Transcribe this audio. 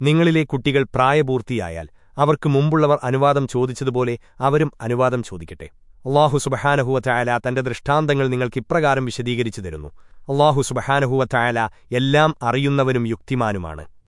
നിങ്ങളിലെ കുട്ടികൾ പ്രായപൂർത്തിയായാൽ അവർക്ക് മുമ്പുള്ളവർ അനുവാദം ചോദിച്ചതുപോലെ അവരും അനുവാദം ചോദിക്കട്ടെ. അള്ളാഹു സുബഹാനഹുവ ചായാല തന്റെ ദൃഷ്ടാന്തങ്ങൾ നിങ്ങൾക്ക് ഇപ്രകാരം വിശദീകരിച്ചു തരുന്നു. അള്ളാഹു സുബഹാനഹുവ ചായാല എല്ലാം അറിയുന്നവനും യുക്തിമാനുമാണ്.